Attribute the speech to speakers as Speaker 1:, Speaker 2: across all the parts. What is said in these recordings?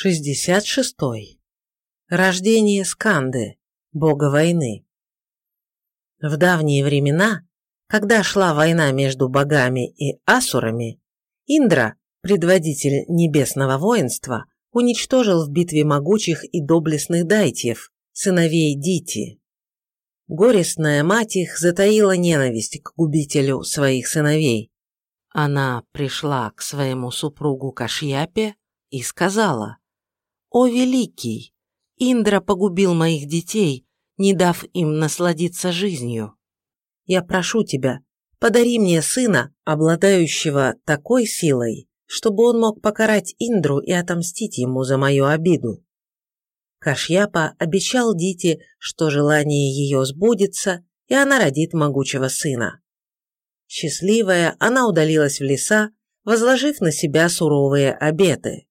Speaker 1: 66. Рождение Сканды, бога войны. В давние времена, когда шла война между богами и асурами, Индра, предводитель небесного воинства, уничтожил в битве могучих и доблестных дайтьев, сыновей Дити. Горестная мать их затаила ненависть к губителю своих сыновей. Она пришла к своему супругу Кашьяпе и сказала, «О, великий! Индра погубил моих детей, не дав им насладиться жизнью. Я прошу тебя, подари мне сына, обладающего такой силой, чтобы он мог покарать Индру и отомстить ему за мою обиду». Кашьяпа обещал Дите, что желание ее сбудется, и она родит могучего сына. Счастливая, она удалилась в леса, возложив на себя суровые обеты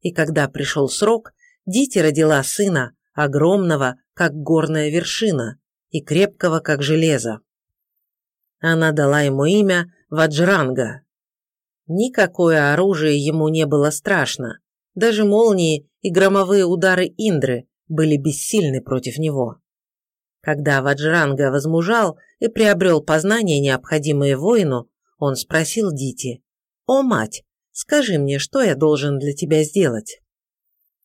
Speaker 1: и когда пришел срок, Дити родила сына, огромного, как горная вершина, и крепкого, как железо. Она дала ему имя Ваджранга. Никакое оружие ему не было страшно, даже молнии и громовые удары Индры были бессильны против него. Когда Ваджранга возмужал и приобрел познания, необходимые воину, он спросил Дити, «О, мать, Скажи мне, что я должен для тебя сделать?»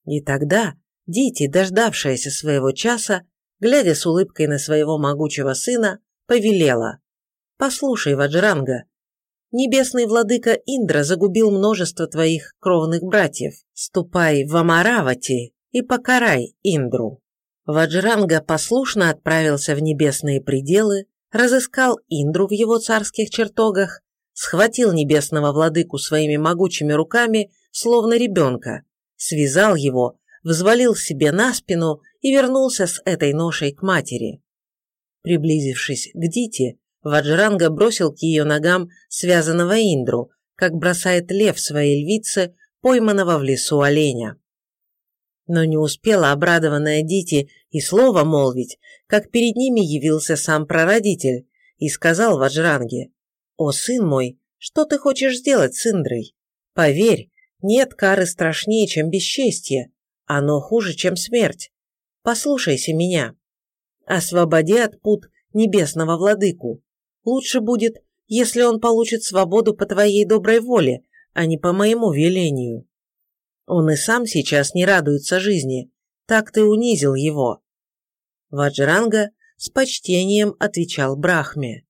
Speaker 1: И тогда Дити, дождавшаяся своего часа, глядя с улыбкой на своего могучего сына, повелела. «Послушай, Ваджранга, небесный владыка Индра загубил множество твоих кровных братьев. Ступай в Амаравати и покарай Индру». Ваджранга послушно отправился в небесные пределы, разыскал Индру в его царских чертогах схватил небесного владыку своими могучими руками, словно ребенка, связал его, взвалил себе на спину и вернулся с этой ношей к матери. Приблизившись к Дите, Ваджранга бросил к ее ногам связанного Индру, как бросает лев своей львице, пойманного в лесу оленя. Но не успела обрадованная Дити и слово молвить, как перед ними явился сам прародитель и сказал Ваджранге, «О, сын мой, что ты хочешь сделать с Индрой? Поверь, нет кары страшнее, чем бесчестье. Оно хуже, чем смерть. Послушайся меня. Освободи от пут небесного владыку. Лучше будет, если он получит свободу по твоей доброй воле, а не по моему велению. Он и сам сейчас не радуется жизни. Так ты унизил его. Ваджранга с почтением отвечал Брахме.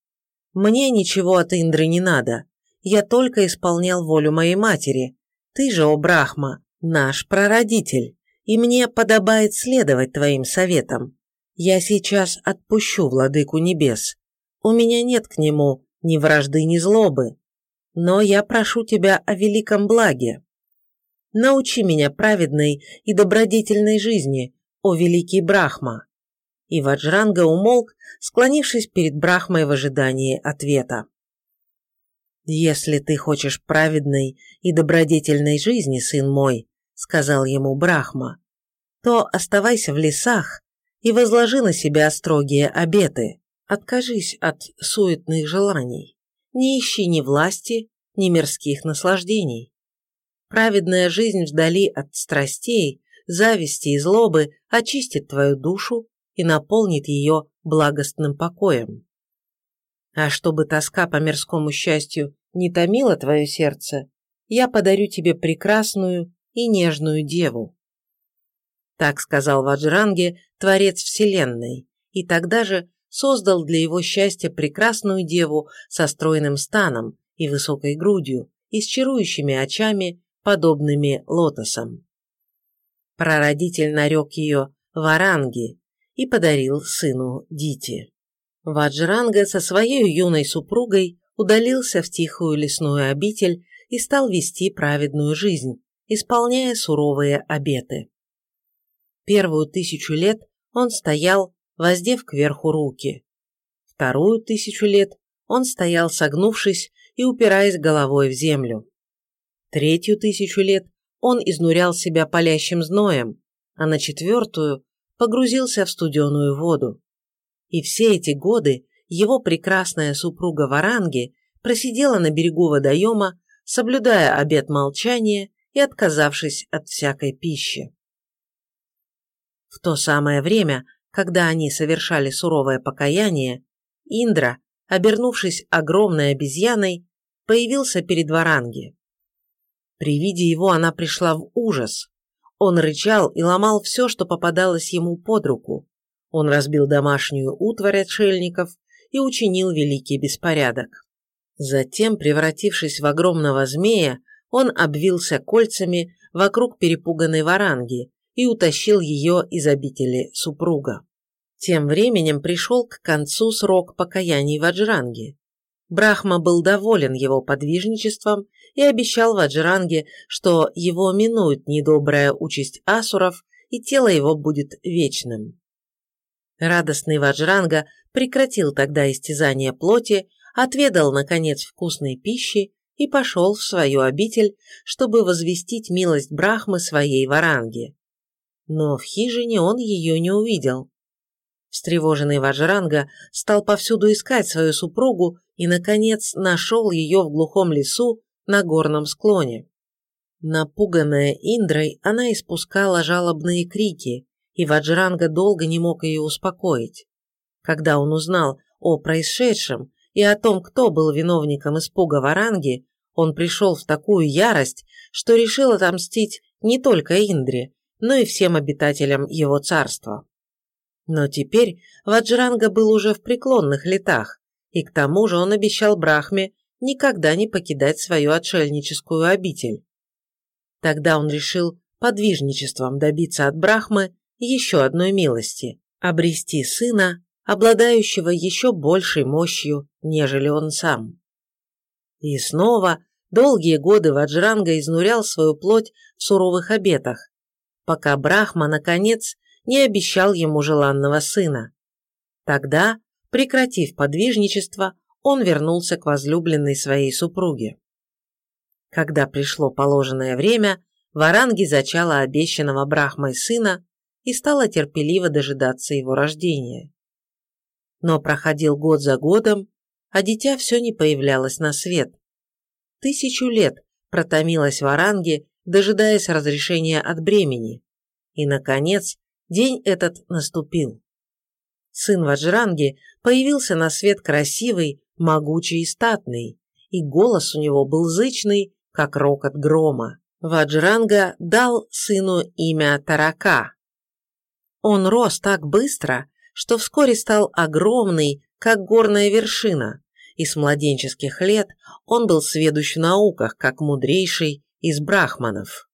Speaker 1: Мне ничего от Индры не надо. Я только исполнял волю моей матери. Ты же, о Брахма, наш прародитель, и мне подобает следовать твоим советам. Я сейчас отпущу владыку небес. У меня нет к нему ни вражды, ни злобы. Но я прошу тебя о великом благе. Научи меня праведной и добродетельной жизни, о великий Брахма и Ваджранга умолк, склонившись перед Брахмой в ожидании ответа. «Если ты хочешь праведной и добродетельной жизни, сын мой», — сказал ему Брахма, «то оставайся в лесах и возложи на себя строгие обеты. Откажись от суетных желаний. Не ищи ни власти, ни мирских наслаждений. Праведная жизнь вдали от страстей, зависти и злобы очистит твою душу и наполнит ее благостным покоем. А чтобы тоска по мирскому счастью не томила твое сердце, я подарю тебе прекрасную и нежную деву. Так сказал Ваджранге, Творец Вселенной, и тогда же создал для его счастья прекрасную деву со стройным станом и высокой грудью, и с чарующими очами, подобными лотосам. Прародитель нарек ее Варанги, и подарил сыну Дити. Ваджранга со своей юной супругой удалился в тихую лесную обитель и стал вести праведную жизнь, исполняя суровые обеты. Первую тысячу лет он стоял, воздев кверху руки. Вторую тысячу лет он стоял, согнувшись и упираясь головой в землю. Третью тысячу лет он изнурял себя палящим зноем, а на четвертую погрузился в студеную воду. И все эти годы его прекрасная супруга Варанги просидела на берегу водоема, соблюдая обет молчания и отказавшись от всякой пищи. В то самое время, когда они совершали суровое покаяние, Индра, обернувшись огромной обезьяной, появился перед Варанги. При виде его она пришла в ужас. Он рычал и ломал все, что попадалось ему под руку. Он разбил домашнюю утварь отшельников и учинил великий беспорядок. Затем, превратившись в огромного змея, он обвился кольцами вокруг перепуганной варанги и утащил ее из обители супруга. Тем временем пришел к концу срок покаяний Ваджранги. Брахма был доволен его подвижничеством и обещал Ваджранге, что его минует недобрая участь асуров и тело его будет вечным. Радостный Ваджранга прекратил тогда истязание плоти, отведал, наконец, вкусной пищи и пошел в свою обитель, чтобы возвестить милость Брахмы своей Варанге. Но в хижине он ее не увидел. Встревоженный Ваджранга стал повсюду искать свою супругу и, наконец, нашел ее в глухом лесу на горном склоне. Напуганная Индрой, она испускала жалобные крики, и Ваджранга долго не мог ее успокоить. Когда он узнал о происшедшем и о том, кто был виновником испуга Варанги, он пришел в такую ярость, что решил отомстить не только Индре, но и всем обитателям его царства. Но теперь Ваджранга был уже в преклонных летах, и к тому же он обещал Брахме никогда не покидать свою отшельническую обитель. Тогда он решил подвижничеством добиться от Брахмы еще одной милости – обрести сына, обладающего еще большей мощью, нежели он сам. И снова долгие годы Ваджранга изнурял свою плоть в суровых обетах, пока Брахма, наконец, не обещал ему желанного сына. Тогда, прекратив подвижничество, он вернулся к возлюбленной своей супруге. Когда пришло положенное время, Варанги зачала обещанного Брахмой сына и стала терпеливо дожидаться его рождения. Но проходил год за годом, а дитя все не появлялось на свет. Тысячу лет протомилась Варанги, дожидаясь разрешения от бремени. И, наконец, день этот наступил. Сын Ваджранги появился на свет красивый, могучий и статный, и голос у него был зычный, как рокот грома. Ваджранга дал сыну имя Тарака, он рос так быстро, что вскоре стал огромный, как горная вершина, и с младенческих лет он был сведущ в науках, как мудрейший из брахманов.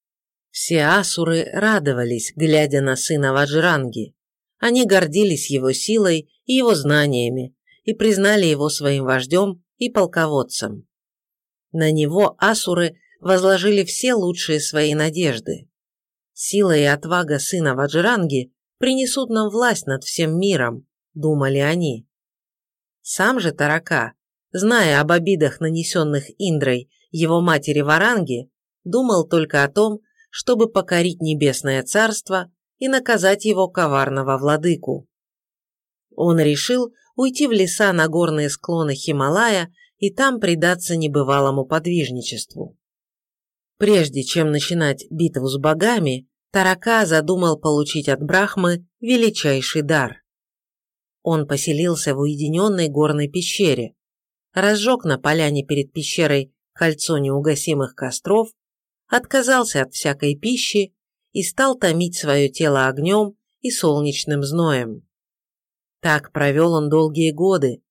Speaker 1: Все асуры радовались, глядя на сына Ваджранги. Они гордились его силой и его знаниями и признали его своим вождем и полководцем. На него асуры возложили все лучшие свои надежды. Сила и отвага сына Ваджранги принесут нам власть над всем миром, думали они. Сам же Тарака, зная об обидах, нанесенных Индрой его матери Варанги, думал только о том, чтобы покорить небесное царство и наказать его коварного владыку. Он решил уйти в леса на горные склоны Хималая и там предаться небывалому подвижничеству. Прежде чем начинать битву с богами, Тарака задумал получить от Брахмы величайший дар. Он поселился в уединенной горной пещере, разжег на поляне перед пещерой кольцо неугасимых костров, отказался от всякой пищи и стал томить свое тело огнем и солнечным зноем. Так провел он долгие годы.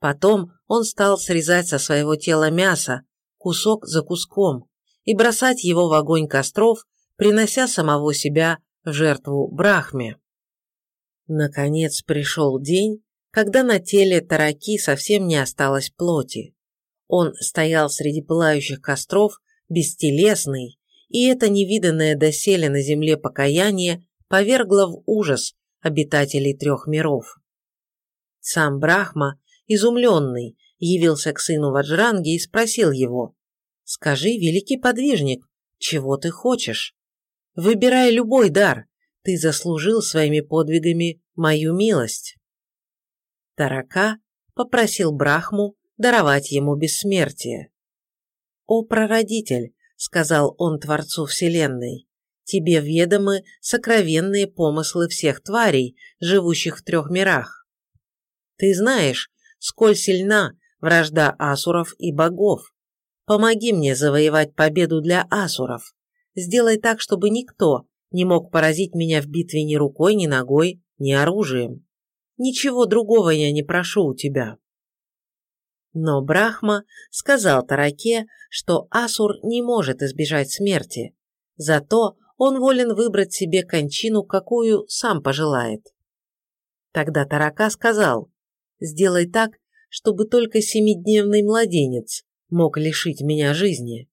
Speaker 1: Потом он стал срезать со своего тела мясо, кусок за куском, и бросать его в огонь костров принося самого себя в жертву Брахме. Наконец пришел день, когда на теле Тараки совсем не осталось плоти. Он стоял среди пылающих костров, бестелесный, и это невиданное доселе на земле покаяние повергло в ужас обитателей трех миров. Сам Брахма, изумленный, явился к сыну Ваджранги и спросил его, «Скажи, великий подвижник, чего ты хочешь?» Выбирай любой дар, ты заслужил своими подвигами мою милость. Тарака попросил Брахму даровать ему бессмертие. «О, прародитель, сказал он Творцу Вселенной, тебе ведомы сокровенные помыслы всех тварей, живущих в трех мирах. Ты знаешь, сколь сильна вражда асуров и богов. Помоги мне завоевать победу для асуров. Сделай так, чтобы никто не мог поразить меня в битве ни рукой, ни ногой, ни оружием. Ничего другого я не прошу у тебя. Но Брахма сказал Тараке, что Асур не может избежать смерти, зато он волен выбрать себе кончину, какую сам пожелает. Тогда Тарака сказал, сделай так, чтобы только семидневный младенец мог лишить меня жизни.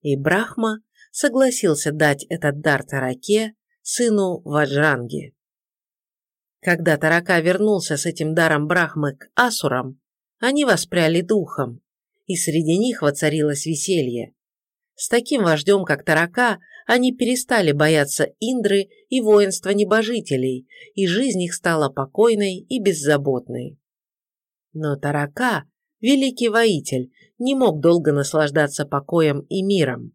Speaker 1: И Брахма согласился дать этот дар Тараке, сыну Ваджранги. Когда Тарака вернулся с этим даром Брахмы к Асурам, они воспряли духом, и среди них воцарилось веселье. С таким вождем, как Тарака, они перестали бояться Индры и воинства небожителей, и жизнь их стала покойной и беззаботной. Но Тарака, великий воитель, не мог долго наслаждаться покоем и миром.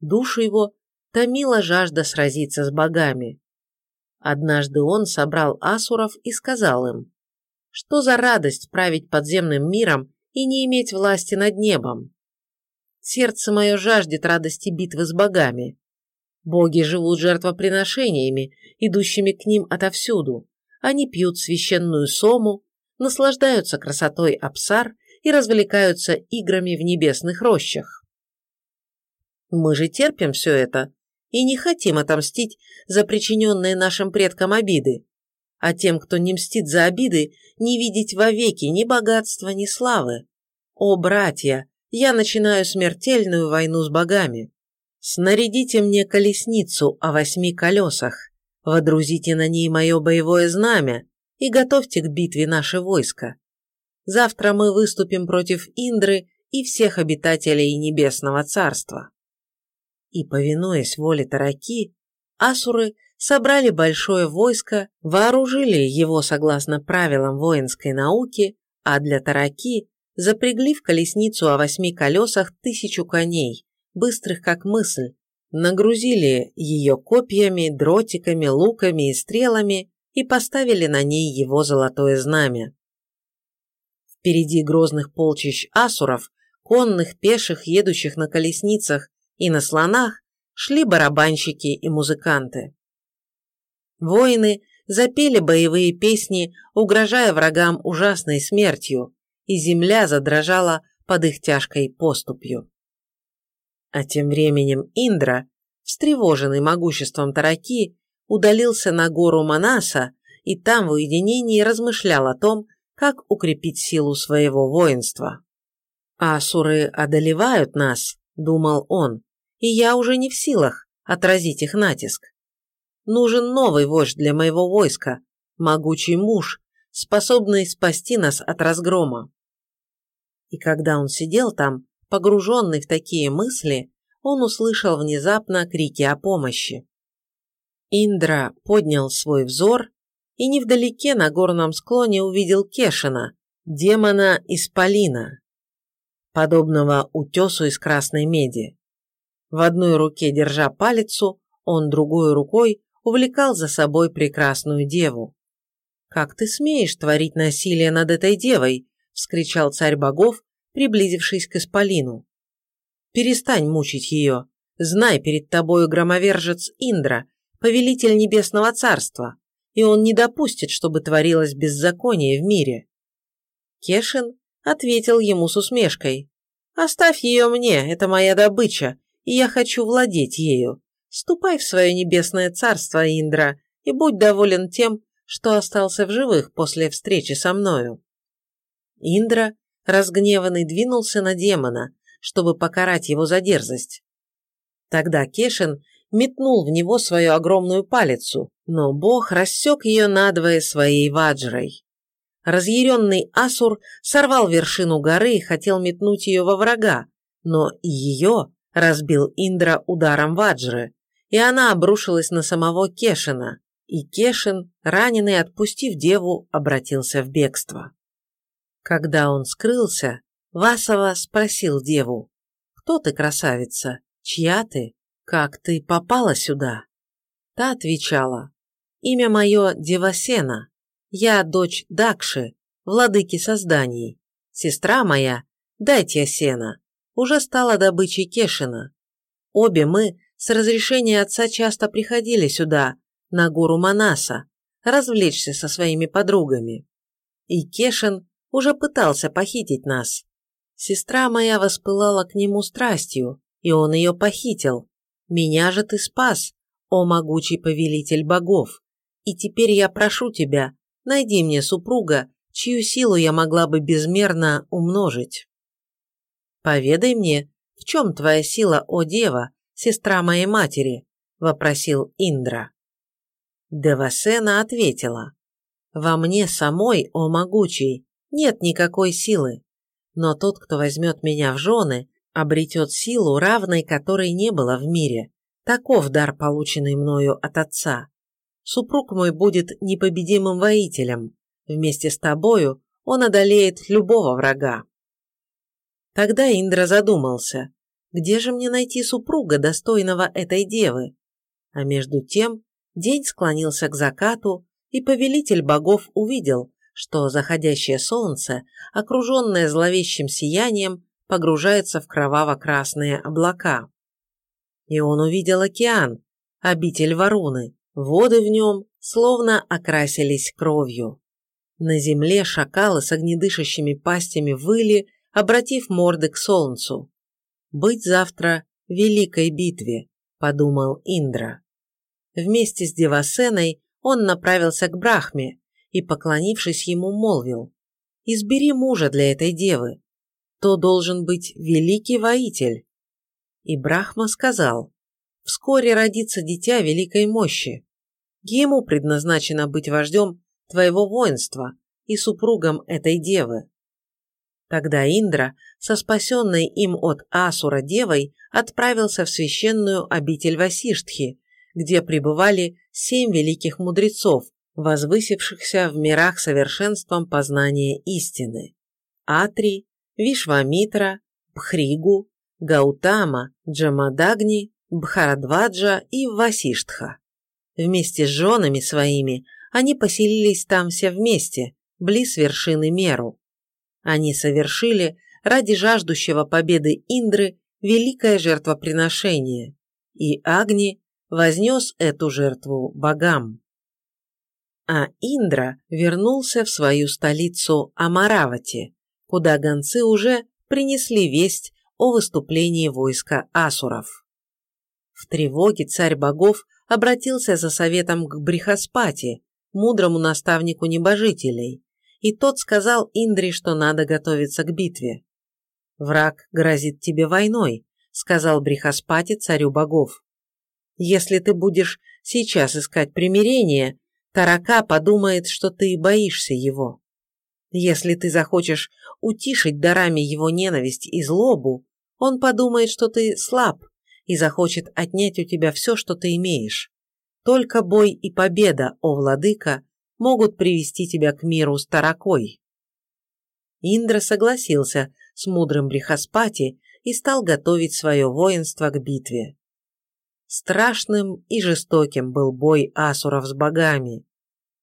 Speaker 1: Душу его томила жажда сразиться с богами. Однажды он собрал асуров и сказал им, что за радость править подземным миром и не иметь власти над небом? Сердце мое жаждет радости битвы с богами. Боги живут жертвоприношениями, идущими к ним отовсюду. Они пьют священную сому, наслаждаются красотой Апсар и развлекаются играми в небесных рощах. Мы же терпим все это и не хотим отомстить за причиненные нашим предкам обиды, а тем, кто не мстит за обиды, не видеть вовеки ни богатства, ни славы. О, братья, я начинаю смертельную войну с богами. Снарядите мне колесницу о восьми колесах, водрузите на ней мое боевое знамя, и готовьте к битве наше войско. Завтра мы выступим против Индры и всех обитателей Небесного Царства. И, повинуясь воле Тараки, асуры собрали большое войско, вооружили его согласно правилам воинской науки, а для Тараки запрягли в колесницу о восьми колесах тысячу коней, быстрых как мысль, нагрузили ее копьями, дротиками, луками и стрелами и поставили на ней его золотое знамя. Впереди грозных полчищ асуров, конных, пеших, едущих на колесницах и на слонах, шли барабанщики и музыканты. Воины запели боевые песни, угрожая врагам ужасной смертью, и земля задрожала под их тяжкой поступью. А тем временем Индра, встревоженный могуществом Тараки, удалился на гору Манаса и там в уединении размышлял о том, как укрепить силу своего воинства. «Асуры одолевают нас», — думал он, — «и я уже не в силах отразить их натиск. Нужен новый вождь для моего войска, могучий муж, способный спасти нас от разгрома». И когда он сидел там, погруженный в такие мысли, он услышал внезапно крики о помощи. Индра поднял свой взор и невдалеке на горном склоне увидел Кешина, демона Исполина, подобного утесу из красной меди. В одной руке, держа палицу, он другой рукой увлекал за собой прекрасную деву. «Как ты смеешь творить насилие над этой девой?» – вскричал царь богов, приблизившись к Исполину. «Перестань мучить ее. Знай, перед тобою громовержец Индра, повелитель небесного царства и он не допустит, чтобы творилось беззаконие в мире. Кешин ответил ему с усмешкой. «Оставь ее мне, это моя добыча, и я хочу владеть ею. Ступай в свое небесное царство, Индра, и будь доволен тем, что остался в живых после встречи со мною». Индра, разгневанный, двинулся на демона, чтобы покарать его за дерзость. Тогда Кешин метнул в него свою огромную палицу, но бог рассек ее надвое своей ваджрой. Разъяренный Асур сорвал вершину горы и хотел метнуть ее во врага, но ее разбил Индра ударом ваджры, и она обрушилась на самого Кешина, и Кешин, раненый, отпустив деву, обратился в бегство. Когда он скрылся, Васова спросил деву, «Кто ты, красавица? чья ты? Как ты попала сюда?» Та отвечала, «Имя мое Девасена. Я дочь Дакши, владыки созданий. Сестра моя, дайте сена, уже стала добычей Кешина. Обе мы с разрешения отца часто приходили сюда, на гору Манаса, развлечься со своими подругами. И Кешин уже пытался похитить нас. Сестра моя воспылала к нему страстью, и он ее похитил. Меня же ты спас, о могучий повелитель богов. И теперь я прошу тебя, найди мне супруга, чью силу я могла бы безмерно умножить. Поведай мне, в чем твоя сила, о дева, сестра моей матери? вопросил Индра. Девасена ответила. Во мне самой, о могучий, нет никакой силы. Но тот, кто возьмет меня в жены, обретет силу, равной которой не было в мире. Таков дар, полученный мною от отца. Супруг мой будет непобедимым воителем. Вместе с тобою он одолеет любого врага. Тогда Индра задумался, где же мне найти супруга, достойного этой девы? А между тем день склонился к закату, и повелитель богов увидел, что заходящее солнце, окруженное зловещим сиянием, погружается в кроваво-красные облака и он увидел океан, обитель Варуны. Воды в нем словно окрасились кровью. На земле шакалы с огнедышащими пастями выли, обратив морды к солнцу. «Быть завтра в великой битве», – подумал Индра. Вместе с Девасеной он направился к Брахме и, поклонившись ему, молвил «Избери мужа для этой девы. То должен быть великий воитель, и Брахма сказал, «Вскоре родится дитя великой мощи. Ему предназначено быть вождем твоего воинства и супругом этой девы». Тогда Индра, со спасенной им от Асура девой, отправился в священную обитель Васиштхи, где пребывали семь великих мудрецов, возвысившихся в мирах совершенством познания истины. Атри, Вишвамитра, Бхригу, Гаутама, Джамадагни, Бхарадваджа и Васиштха. Вместе с женами своими они поселились там все вместе, близ вершины Меру. Они совершили ради жаждущего победы Индры великое жертвоприношение, и Агни вознес эту жертву богам. А Индра вернулся в свою столицу Амаравати, куда гонцы уже принесли весть о выступлении войска асуров. В тревоге царь богов обратился за советом к Брихаспати, мудрому наставнику небожителей, и тот сказал Индре, что надо готовиться к битве. «Враг грозит тебе войной», — сказал Брихаспати царю богов. «Если ты будешь сейчас искать примирение, Тарака подумает, что ты боишься его. Если ты захочешь утишить дарами его ненависть и злобу, он подумает, что ты слаб и захочет отнять у тебя все, что ты имеешь. Только бой и победа, о владыка, могут привести тебя к миру с таракой. Индра согласился с мудрым Брихаспати и стал готовить свое воинство к битве. Страшным и жестоким был бой асуров с богами.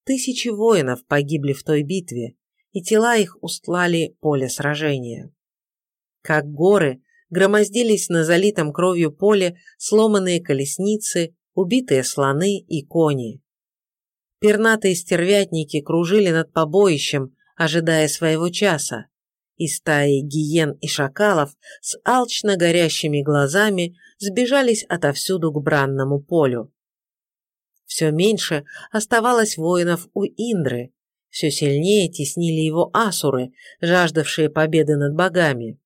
Speaker 1: Тысячи воинов погибли в той битве, и тела их устлали поле сражения. Как горы громоздились на залитом кровью поле сломанные колесницы, убитые слоны и кони. Пернатые стервятники кружили над побоищем, ожидая своего часа, и стаи гиен и шакалов с алчно горящими глазами сбежались отовсюду к бранному полю. Все меньше оставалось воинов у Индры, все сильнее теснили его асуры, жаждавшие победы над богами.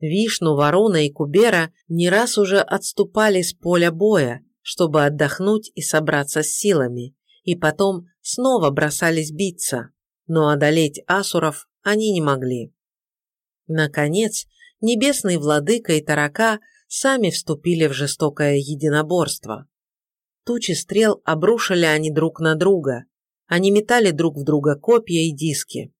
Speaker 1: Вишну, Ворона и Кубера не раз уже отступали с поля боя, чтобы отдохнуть и собраться с силами, и потом снова бросались биться, но одолеть асуров они не могли. Наконец, небесный владыка и тарака сами вступили в жестокое единоборство. Тучи стрел обрушили они друг на друга, они метали друг в друга копья и диски.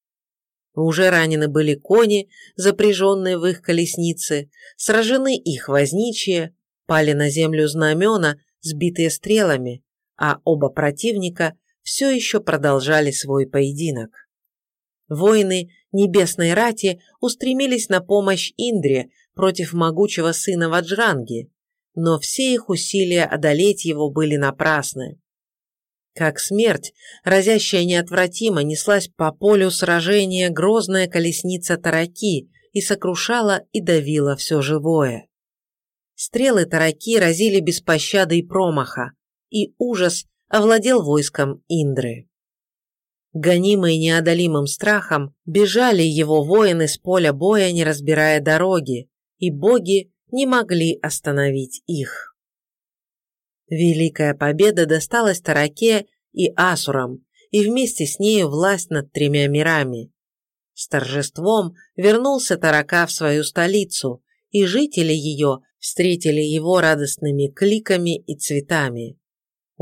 Speaker 1: Уже ранены были кони, запряженные в их колесницы, сражены их возничие, Пали на землю знамена, сбитые стрелами, а оба противника все еще продолжали свой поединок. Воины небесной рати устремились на помощь Индре против могучего сына Ваджранги, но все их усилия одолеть его были напрасны. Как смерть, разящая неотвратимо, неслась по полю сражения грозная колесница тараки и сокрушала и давила все живое. Стрелы тараки разили без пощады и промаха, и ужас овладел войском Индры. Гонимые неодолимым страхом, бежали его воины с поля боя, не разбирая дороги, и боги не могли остановить их. Великая победа досталась Тараке и Асурам, и вместе с нею власть над тремя мирами. С торжеством вернулся Тарака в свою столицу, и жители ее встретили его радостными кликами и цветами.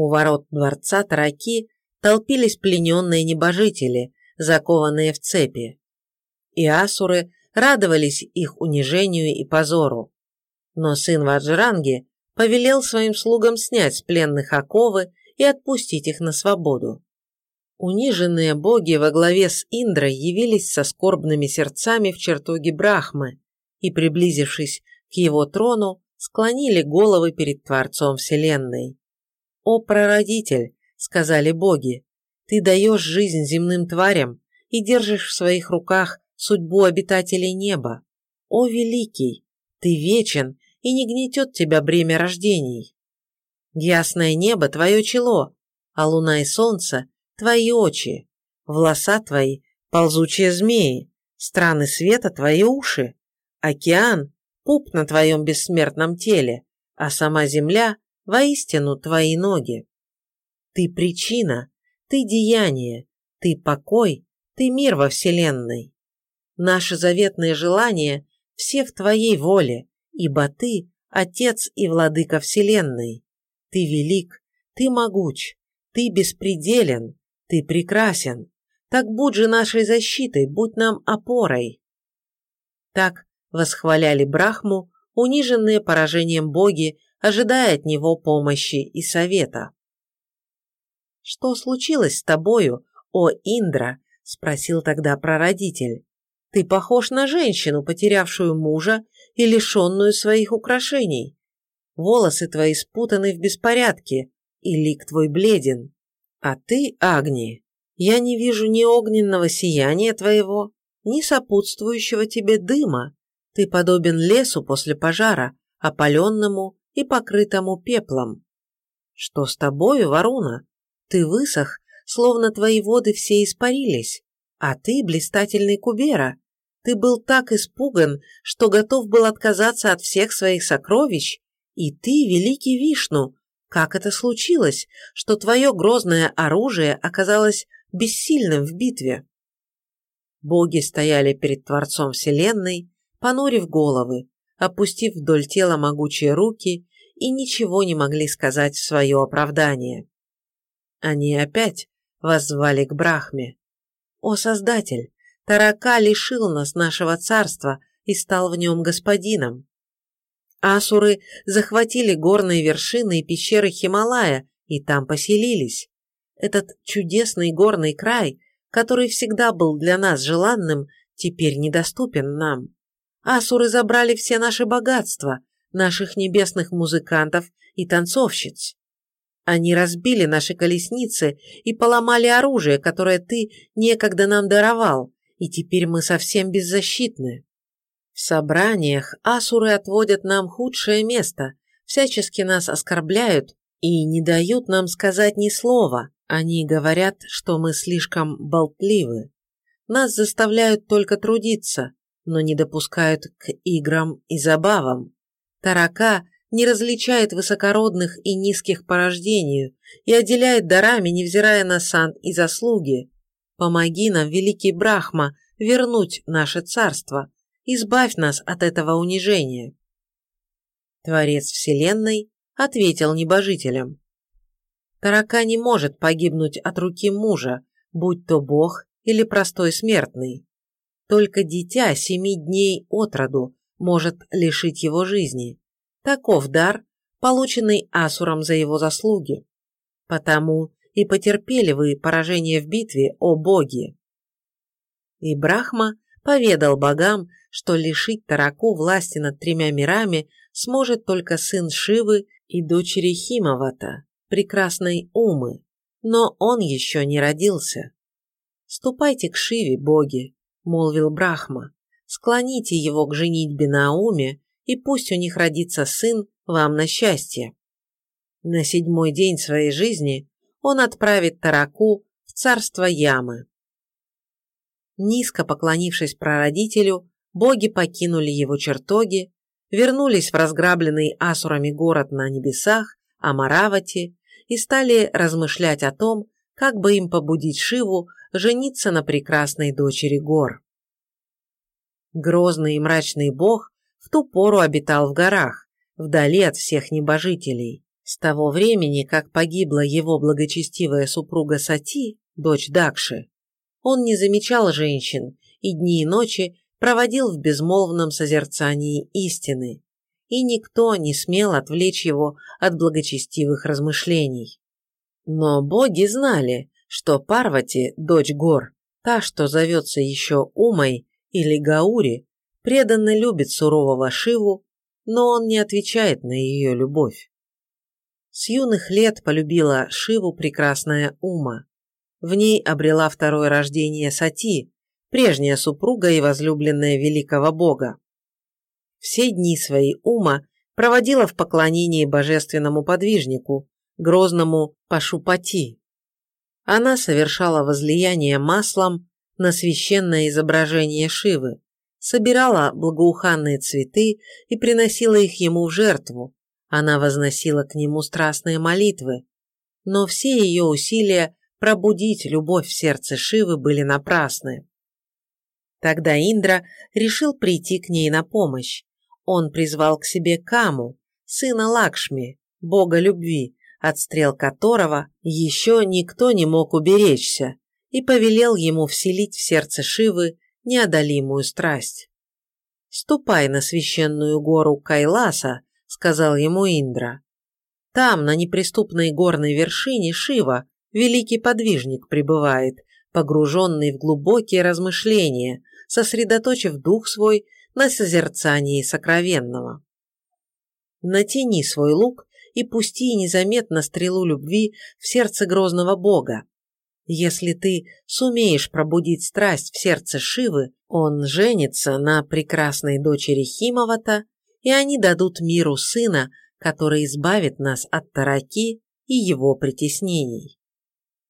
Speaker 1: У ворот дворца Тараки толпились плененные небожители, закованные в цепи. И асуры радовались их унижению и позору. Но сын Ваджранги повелел своим слугам снять с пленных оковы и отпустить их на свободу. Униженные боги во главе с Индрой явились со скорбными сердцами в чертоге Брахмы и, приблизившись к его трону, склонили головы перед Творцом Вселенной. «О, прародитель!» — сказали боги. «Ты даешь жизнь земным тварям и держишь в своих руках судьбу обитателей неба. О, великий! Ты вечен и не гнетет тебя бремя рождений. Ясное небо – твое чело, а луна и солнце – твои очи, волоса твои – ползучие змеи, страны света – твои уши, океан – пуп на твоем бессмертном теле, а сама земля – воистину твои ноги. Ты причина, ты деяние, ты покой, ты мир во Вселенной. Наши заветные желания все в твоей воле, ибо ты – Отец и Владыка Вселенной. Ты велик, ты могуч, ты беспределен, ты прекрасен. Так будь же нашей защитой, будь нам опорой. Так восхваляли Брахму, униженные поражением боги, ожидая от него помощи и совета. «Что случилось с тобою, о Индра?» – спросил тогда прародитель. «Ты похож на женщину, потерявшую мужа и лишенную своих украшений. Волосы твои спутаны в беспорядке, и лик твой бледен. А ты, Агни, я не вижу ни огненного сияния твоего, ни сопутствующего тебе дыма. Ты подобен лесу после пожара, опаленному и покрытому пеплом. Что с тобою, Варуна? Ты высох, словно твои воды все испарились, а ты блистательный Кубера. Ты был так испуган, что готов был отказаться от всех своих сокровищ, и ты, великий Вишну, как это случилось, что твое грозное оружие оказалось бессильным в битве? Боги стояли перед Творцом Вселенной, понурив головы, опустив вдоль тела могучие руки и ничего не могли сказать в свое оправдание. Они опять воззвали к Брахме. «О, Создатель, Тарака лишил нас нашего царства и стал в нем господином. Асуры захватили горные вершины и пещеры Хималая и там поселились. Этот чудесный горный край, который всегда был для нас желанным, теперь недоступен нам. Асуры забрали все наши богатства, наших небесных музыкантов и танцовщиц. Они разбили наши колесницы и поломали оружие, которое ты некогда нам даровал, и теперь мы совсем беззащитны. В собраниях асуры отводят нам худшее место, всячески нас оскорбляют и не дают нам сказать ни слова. Они говорят, что мы слишком болтливы. Нас заставляют только трудиться, но не допускают к играм и забавам. Тарака не различает высокородных и низких по рождению и отделяет дарами, невзирая на сан и заслуги. Помоги нам, великий Брахма, вернуть наше царство. Избавь нас от этого унижения. Творец Вселенной ответил небожителям. Тарака не может погибнуть от руки мужа, будь то бог или простой смертный. Только дитя семи дней от роду может лишить его жизни. Таков дар, полученный Асуром за его заслуги. Потому и потерпели вы поражение в битве, о боги. И Брахма поведал богам, что лишить Тараку власти над тремя мирами сможет только сын Шивы и дочери Химавата, прекрасной Умы, но он еще не родился. «Ступайте к Шиве, боги», — молвил Брахма, «склоните его к женитьбе на Уме, и пусть у них родится сын вам на счастье». На седьмой день своей жизни он отправит Тараку в царство Ямы. Низко поклонившись прародителю, боги покинули его чертоги, вернулись в разграбленный асурами город на небесах, Амаравати, и стали размышлять о том, как бы им побудить Шиву жениться на прекрасной дочери гор. Грозный и мрачный бог в ту пору обитал в горах, вдали от всех небожителей. С того времени, как погибла его благочестивая супруга Сати, дочь Дакши, он не замечал женщин и дни и ночи проводил в безмолвном созерцании истины, и никто не смел отвлечь его от благочестивых размышлений. Но боги знали, что Парвати, дочь гор, та, что зовется еще Умой или Гаури, преданно любит сурового Шиву, но он не отвечает на ее любовь. С юных лет полюбила Шиву прекрасная Ума. В ней обрела второе рождение Сати, прежняя супруга и возлюбленная великого бога. Все дни свои Ума проводила в поклонении божественному подвижнику, грозному Пашупати. Она совершала возлияние маслом на священное изображение Шивы, собирала благоуханные цветы и приносила их ему в жертву, она возносила к нему страстные молитвы, но все ее усилия пробудить любовь в сердце Шивы были напрасны. Тогда Индра решил прийти к ней на помощь. Он призвал к себе Каму, сына Лакшми, бога любви, от стрел которого еще никто не мог уберечься, и повелел ему вселить в сердце Шивы неодолимую страсть. «Ступай на священную гору Кайласа сказал ему Индра. Там, на неприступной горной вершине, Шива, великий подвижник, пребывает, погруженный в глубокие размышления, сосредоточив дух свой на созерцании сокровенного. Натяни свой лук и пусти незаметно стрелу любви в сердце грозного бога. Если ты сумеешь пробудить страсть в сердце Шивы, он женится на прекрасной дочери Химовата и они дадут миру сына, который избавит нас от Тараки и его притеснений.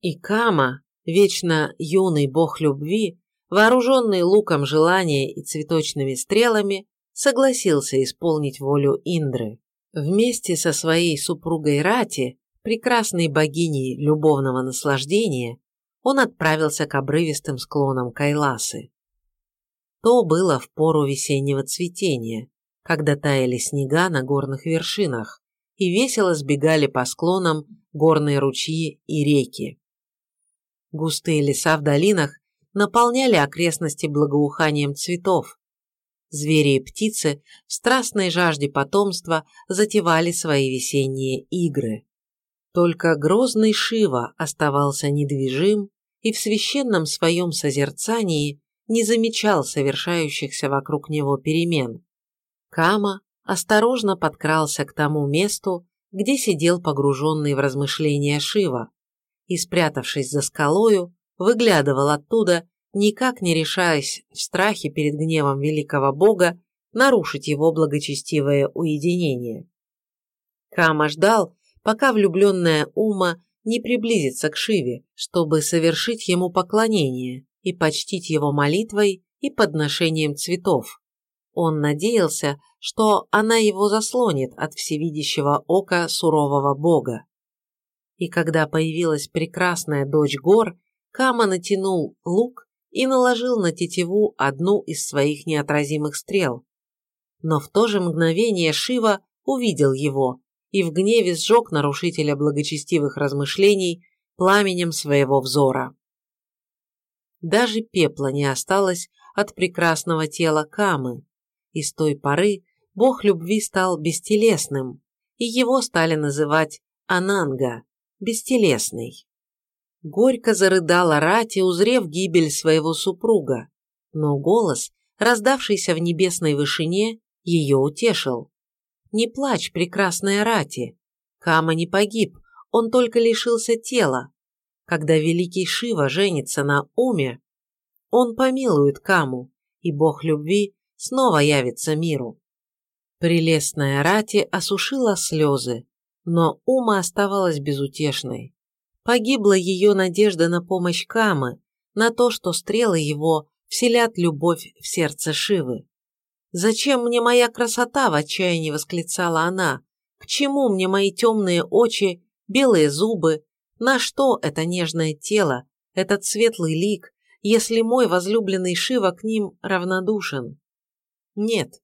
Speaker 1: И Кама, вечно юный бог любви, вооруженный луком желания и цветочными стрелами, согласился исполнить волю Индры. Вместе со своей супругой Рати, прекрасной богиней любовного наслаждения, он отправился к обрывистым склонам Кайласы. То было в пору весеннего цветения, когда таяли снега на горных вершинах и весело сбегали по склонам горные ручьи и реки. Густые леса в долинах наполняли окрестности благоуханием цветов. Звери и птицы в страстной жажде потомства затевали свои весенние игры. Только грозный Шива оставался недвижим и в священном своем созерцании не замечал совершающихся вокруг него перемен. Кама осторожно подкрался к тому месту, где сидел погруженный в размышления Шива, и, спрятавшись за скалою, выглядывал оттуда, никак не решаясь в страхе перед гневом великого бога нарушить его благочестивое уединение. Кама ждал, пока влюбленная Ума не приблизится к Шиве, чтобы совершить ему поклонение и почтить его молитвой и подношением цветов. Он надеялся, что она его заслонит от всевидящего ока сурового бога. И когда появилась прекрасная дочь гор, Кама натянул лук и наложил на тетиву одну из своих неотразимых стрел. Но в то же мгновение Шива увидел его и в гневе сжег нарушителя благочестивых размышлений пламенем своего взора. Даже пепла не осталось от прекрасного тела Камы, и с той поры бог любви стал бестелесным, и его стали называть Ананга, бестелесный. Горько зарыдала Рати, узрев гибель своего супруга, но голос, раздавшийся в небесной вышине, ее утешил. «Не плачь, прекрасная Рати. Кама не погиб, он только лишился тела. Когда великий Шива женится на Уме, он помилует Каму, и бог любви снова явится миру». Прелестная Рати осушила слезы, но Ума оставалась безутешной. Погибла ее надежда на помощь Камы, на то, что стрелы его вселят любовь в сердце Шивы. «Зачем мне моя красота?» – в отчаянии восклицала она. «К чему мне мои темные очи, белые зубы? На что это нежное тело, этот светлый лик, если мой возлюбленный Шива к ним равнодушен? Нет,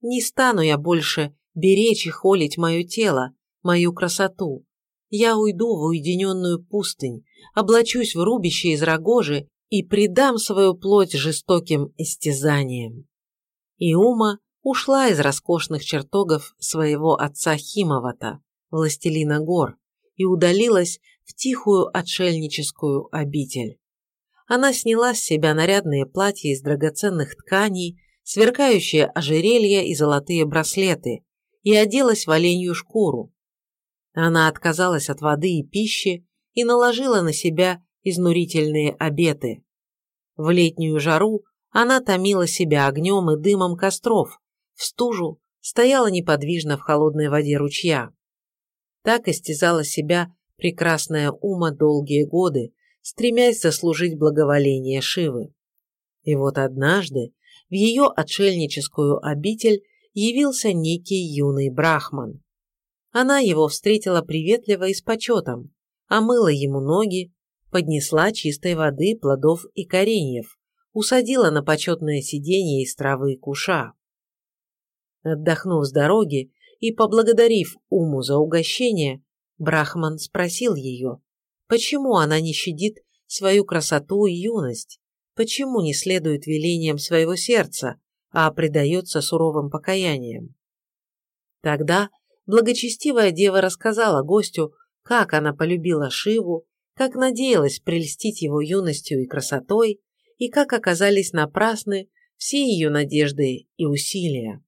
Speaker 1: не стану я больше беречь и холить мое тело, мою красоту. Я уйду в уединенную пустынь, облачусь в рубище из рогожи и предам свою плоть жестоким истязаниям. И Ума ушла из роскошных чертогов своего отца Химовата, властелина гор, и удалилась в тихую отшельническую обитель. Она сняла с себя нарядные платья из драгоценных тканей, сверкающие ожерелья и золотые браслеты, и оделась в оленью шкуру, она отказалась от воды и пищи и наложила на себя изнурительные обеты. В летнюю жару она томила себя огнем и дымом костров, в стужу стояла неподвижно в холодной воде ручья. Так истязала себя прекрасная ума долгие годы, стремясь заслужить благоволение Шивы. И вот однажды в ее отшельническую обитель явился некий юный брахман. Она его встретила приветливо и с почетом, омыла ему ноги, поднесла чистой воды, плодов и кореньев, усадила на почетное сиденье из травы куша. Отдохнув с дороги и поблагодарив Уму за угощение, Брахман спросил ее, почему она не щадит свою красоту и юность, почему не следует велениям своего сердца, а предается суровым покаяниям. Тогда благочестивая дева рассказала гостю, как она полюбила Шиву, как надеялась прельстить его юностью и красотой, и как оказались напрасны все ее надежды и усилия.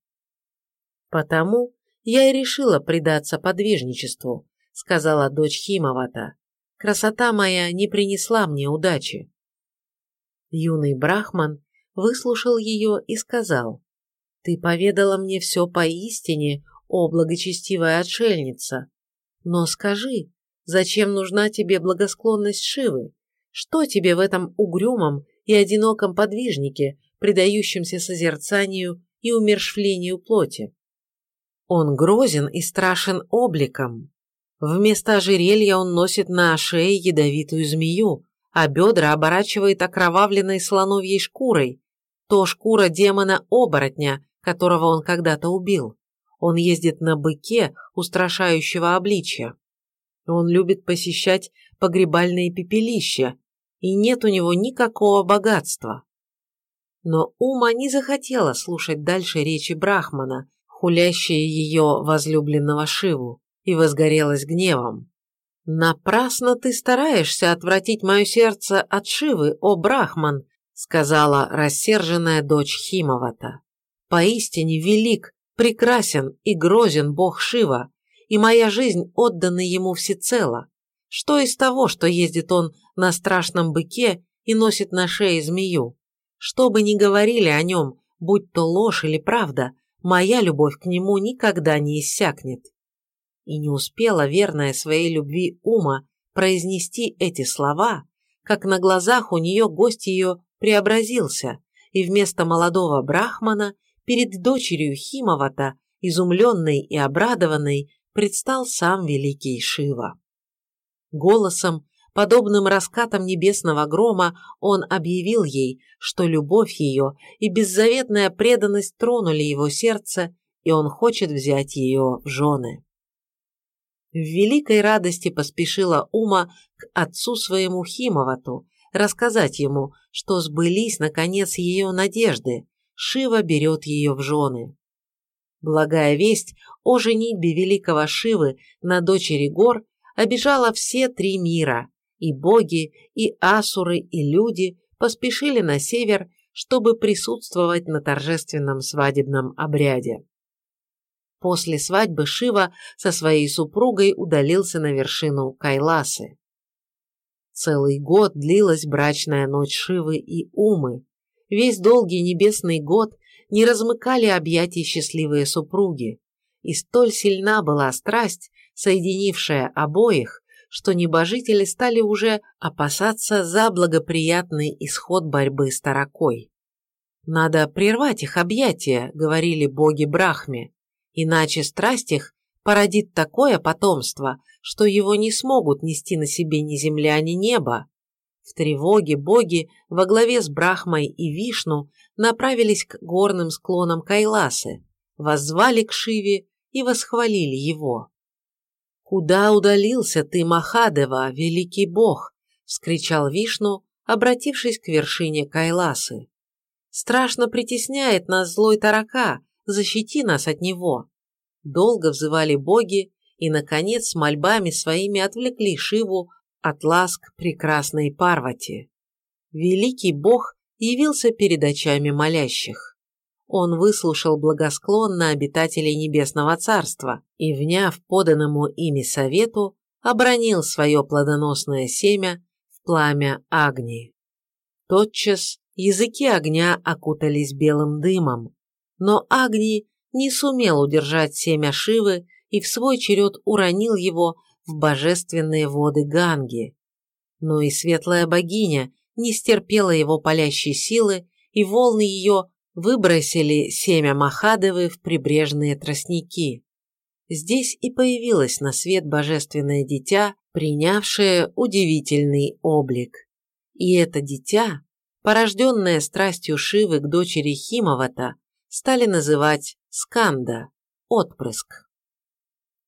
Speaker 1: «Потому я и решила предаться подвижничеству», — сказала дочь Химовата. «Красота моя не принесла мне удачи». Юный брахман выслушал ее и сказал, «Ты поведала мне все поистине, о благочестивая отшельница! Но скажи, зачем нужна тебе благосклонность Шивы? Что тебе в этом угрюмом и одиноком подвижнике, предающемся созерцанию и умершвлению плоти? Он грозен и страшен обликом. Вместо ожерелья он носит на шее ядовитую змею, а бедра оборачивает окровавленной слоновьей шкурой, то шкура демона-оборотня, которого он когда-то убил. Он ездит на быке устрашающего обличия. Он любит посещать погребальные пепелища, и нет у него никакого богатства. Но Ума не захотела слушать дальше речи Брахмана, хулящие ее возлюбленного Шиву, и возгорелась гневом. «Напрасно ты стараешься отвратить мое сердце от Шивы, о Брахман», сказала рассерженная дочь Химовата. «Поистине велик Прекрасен и грозен бог Шива, и моя жизнь отдана ему всецело. Что из того, что ездит он на страшном быке и носит на шее змею? Что бы ни говорили о нем, будь то ложь или правда, моя любовь к нему никогда не иссякнет. И не успела верная своей любви ума произнести эти слова, как на глазах у нее гость ее преобразился, и вместо молодого брахмана перед дочерью Химовата, изумленной и обрадованной, предстал сам великий Шива. Голосом, подобным раскатам небесного грома, он объявил ей, что любовь ее и беззаветная преданность тронули его сердце, и он хочет взять ее в жены. В великой радости поспешила Ума к отцу своему Химовату, рассказать ему, что сбылись, наконец, ее надежды, Шива берет ее в жены. Благая весть о женитьбе великого Шивы на дочери гор обижала все три мира, и боги, и асуры, и люди поспешили на север, чтобы присутствовать на торжественном свадебном обряде. После свадьбы Шива со своей супругой удалился на вершину Кайласы. Целый год длилась брачная ночь Шивы и Умы. Весь долгий небесный год не размыкали объятий счастливые супруги, и столь сильна была страсть, соединившая обоих, что небожители стали уже опасаться за благоприятный исход борьбы с таракой. «Надо прервать их объятия», — говорили боги Брахме, иначе страсть их породит такое потомство, что его не смогут нести на себе ни земля, ни небо. В тревоге боги во главе с Брахмой и Вишну направились к горным склонам Кайласы, воззвали к Шиве и восхвалили его. «Куда удалился ты, Махадева, великий бог?» – вскричал Вишну, обратившись к вершине Кайласы. «Страшно притесняет нас злой тарака, защити нас от него». Долго взывали боги и, наконец, с мольбами своими отвлекли Шиву от ласк прекрасной Парвати. Великий бог явился перед очами молящих. Он выслушал благосклонно обитателей Небесного Царства и, вняв поданному ими совету, обронил свое плодоносное семя в пламя Агнии. Тотчас языки огня окутались белым дымом, но Агни не сумел удержать семя Шивы и в свой черед уронил его в божественные воды Ганги. Но и светлая богиня не стерпела его палящей силы, и волны ее выбросили семя Махадевы в прибрежные тростники. Здесь и появилось на свет божественное дитя, принявшее удивительный облик. И это дитя, порожденное страстью Шивы к дочери Химовата, стали называть Сканда, отпрыск.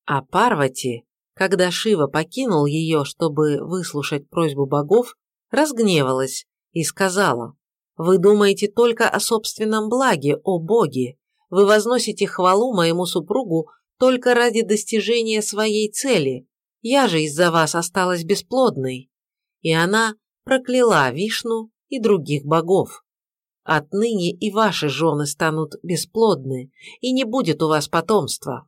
Speaker 1: А Парвати, когда Шива покинул ее, чтобы выслушать просьбу богов, разгневалась и сказала, вы думаете только о собственном благе, о боги. Вы возносите хвалу моему супругу только ради достижения своей цели. Я же из-за вас осталась бесплодной. И она прокляла Вишну и других богов. Отныне и ваши жены станут бесплодны, и не будет у вас потомства.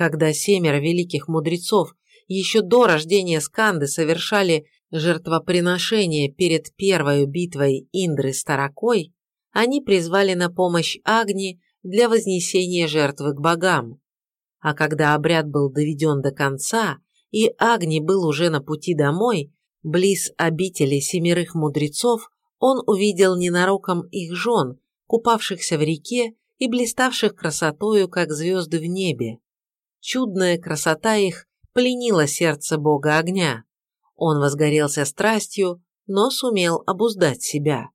Speaker 1: Когда семеро великих мудрецов еще до рождения Сканды совершали жертвоприношение перед первой битвой Индры с Таракой, они призвали на помощь Агни для вознесения жертвы к богам. А когда обряд был доведен до конца, и Агни был уже на пути домой, близ обители семерых мудрецов, он увидел ненароком их жен, купавшихся в реке и блиставших красотою, как звезды в небе. Чудная красота их пленила сердце бога огня. Он возгорелся страстью, но сумел обуздать себя.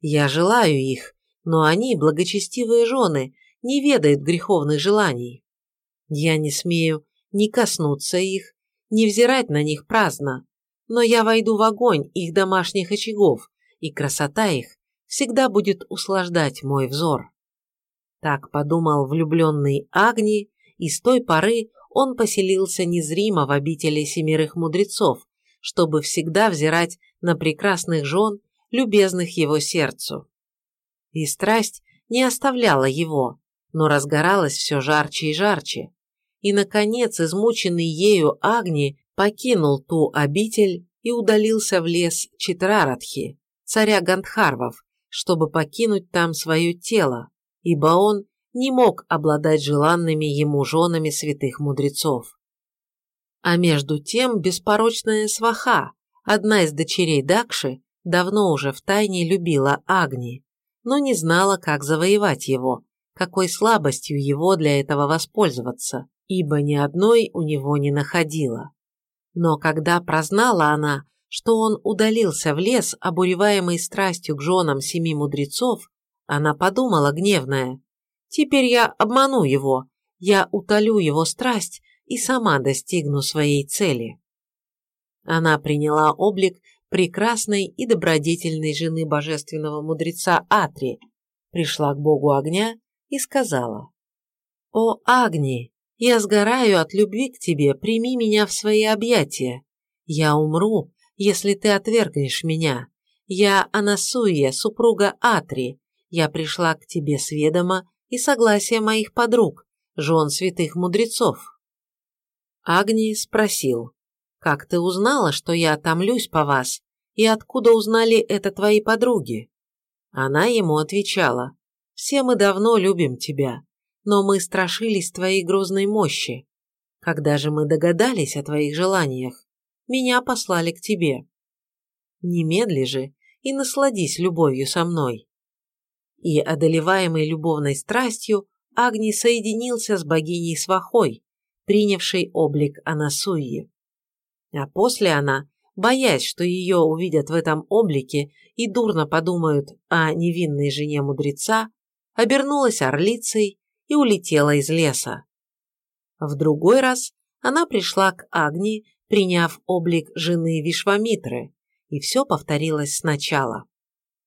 Speaker 1: Я желаю их, но они, благочестивые жены, не ведают греховных желаний. Я не смею ни коснуться их, ни взирать на них праздно, но я войду в огонь их домашних очагов, и красота их всегда будет услаждать мой взор. Так подумал влюбленный Агни, и с той поры он поселился незримо в обители семерых мудрецов, чтобы всегда взирать на прекрасных жен, любезных его сердцу. И страсть не оставляла его, но разгоралась все жарче и жарче. И, наконец, измученный ею Агни покинул ту обитель и удалился в лес Читрарадхи, царя Гандхарвов, чтобы покинуть там свое тело, ибо он не мог обладать желанными ему женами святых мудрецов. А между тем беспорочная сваха, одна из дочерей Дакши, давно уже втайне любила Агни, но не знала, как завоевать его, какой слабостью его для этого воспользоваться, ибо ни одной у него не находила. Но когда прознала она, что он удалился в лес, обуреваемый страстью к женам семи мудрецов, она подумала гневная, «Теперь я обману его, я утолю его страсть и сама достигну своей цели. Она приняла облик прекрасной и добродетельной жены божественного мудреца Атри, пришла к богу огня и сказала, «О, Агни, я сгораю от любви к тебе, прими меня в свои объятия. Я умру, если ты отвергнешь меня. Я Анасуия, супруга Атри. Я пришла к тебе с ведома и согласия моих подруг, жен святых мудрецов». Агни спросил, «Как ты узнала, что я томлюсь по вас, и откуда узнали это твои подруги?» Она ему отвечала, «Все мы давно любим тебя, но мы страшились твоей грозной мощи. Когда же мы догадались о твоих желаниях, меня послали к тебе. Немедли же и насладись любовью со мной». И, одолеваемый любовной страстью, Агни соединился с богиней Свахой, принявшей облик Анасуи. А после она, боясь, что ее увидят в этом облике и дурно подумают о невинной жене мудреца, обернулась орлицей и улетела из леса. В другой раз она пришла к Агни, приняв облик жены Вишвамитры, и все повторилось сначала.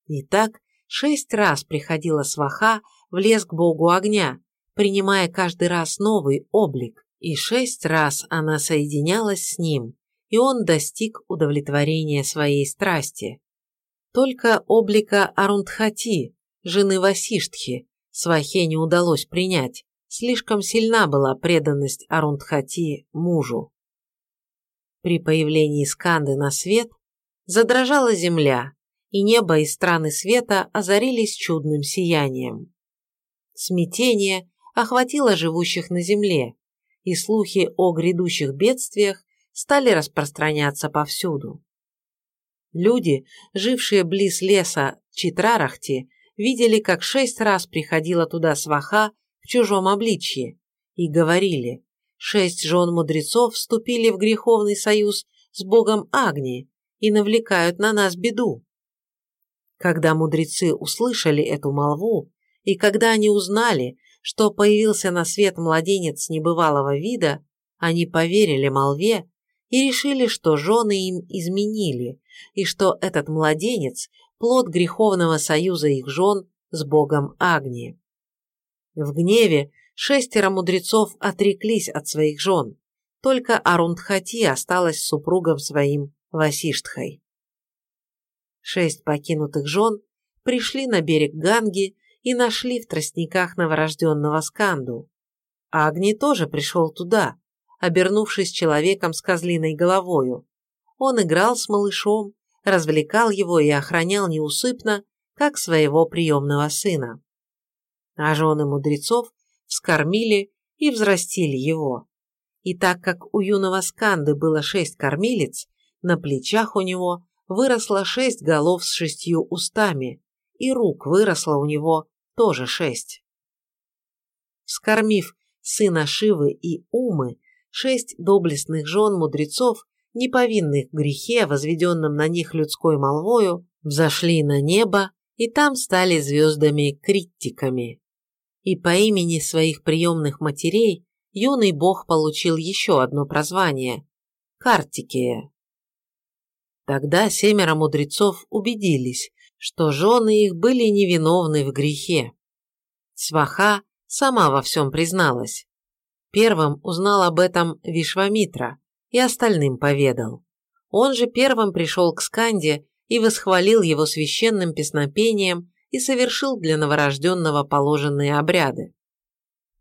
Speaker 1: И так шесть раз приходила сваха в лес к богу огня, принимая каждый раз новый облик, и шесть раз она соединялась с ним, и он достиг удовлетворения своей страсти. Только облика Арундхати, жены Васиштхи, свахе не удалось принять, слишком сильна была преданность Арундхати мужу. При появлении Сканды на свет задрожала земля, и небо и страны света озарились чудным сиянием. Смятение охватило живущих на земле, и слухи о грядущих бедствиях стали распространяться повсюду. Люди, жившие близ леса Читрарахти, видели, как шесть раз приходила туда сваха в чужом обличье, и говорили, шесть жен мудрецов вступили в греховный союз с богом Агни и навлекают на нас беду. Когда мудрецы услышали эту молву, и когда они узнали, что появился на свет младенец небывалого вида, они поверили молве и решили, что жены им изменили, и что этот младенец – плод греховного союза их жен с богом Агни. В гневе шестеро мудрецов отреклись от своих жен, только Арундхати осталась супругом своим Васиштхой. Шесть покинутых жен пришли на берег Ганги и нашли в тростниках новорожденного Сканду. Агни тоже пришел туда, обернувшись человеком с козлиной головою. Он играл с малышом, развлекал его и охранял неусыпно, как своего приемного сына. А жены мудрецов вскормили и взрастили его. И так как у юного Сканды было шесть кормилец, на плечах у него выросло шесть голов с шестью устами, и рук выросло у него тоже шесть. Вскормив сына Шивы и Умы, шесть доблестных жен мудрецов, не повинных грехе, возведенном на них людской молвою, взошли на небо и там стали звездами-криттиками. И по имени своих приемных матерей юный бог получил еще одно прозвание – Картикея. Тогда семеро мудрецов убедились, что жены их были невиновны в грехе. Сваха сама во всем призналась. Первым узнал об этом Вишвамитра и остальным поведал. Он же первым пришел к Сканде и восхвалил его священным песнопением и совершил для новорожденного положенные обряды.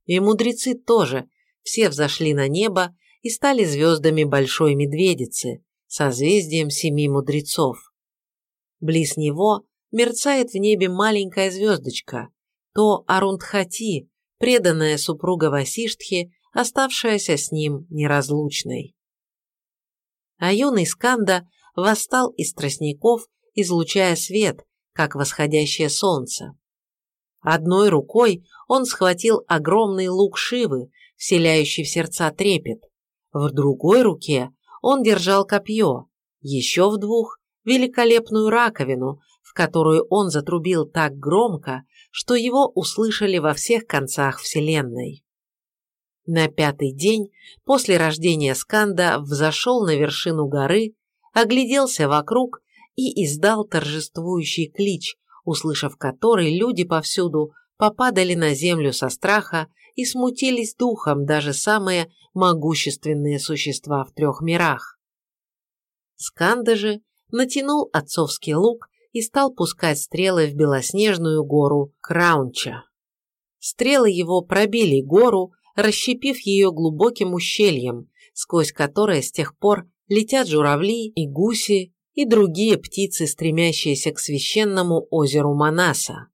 Speaker 1: И мудрецы тоже, все взошли на небо и стали звездами Большой Медведицы, созвездием семи мудрецов. Близ него мерцает в небе маленькая звездочка, то Арундхати, преданная супруга Васиштхи, оставшаяся с ним неразлучной. А юный Сканда восстал из тростников, излучая свет, как восходящее солнце. Одной рукой он схватил огромный лук Шивы, вселяющий в сердца трепет. В другой руке он держал копье, еще в двух – великолепную раковину, в которую он затрубил так громко, что его услышали во всех концах Вселенной. На пятый день после рождения Сканда взошел на вершину горы, огляделся вокруг и издал торжествующий клич, услышав который, люди повсюду попадали на землю со страха и смутились духом даже самые могущественные существа в трех мирах. Сканда же натянул отцовский лук и стал пускать стрелы в белоснежную гору Краунча. Стрелы его пробили гору, расщепив ее глубоким ущельем, сквозь которое с тех пор летят журавли и гуси и другие птицы, стремящиеся к священному озеру Манаса.